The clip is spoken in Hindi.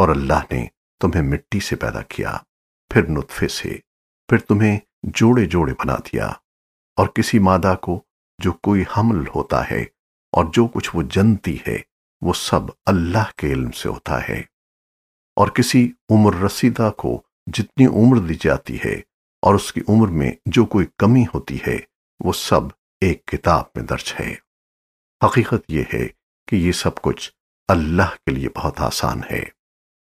और अल्लाह ने तुम्हें मिट्टी से पैदा किया, फिर नुतफे से, फिर तुम्हें जोड़े जोड़े बना दिया। और किसी मादा को जो कोई हमल होता है और जो कुछ वो जनती है, वो सब अल्लाह के इल्म से होता है। और किसी उम्र रसीदा को जितनी उम्र दी जाती है और उसकी उम्र में जो कोई कमी होती है, वो सब एक किताब में दर्ज है। हकीकत यह है कि ये सब कुछ अल्लाह के लिए बहुत आसान है।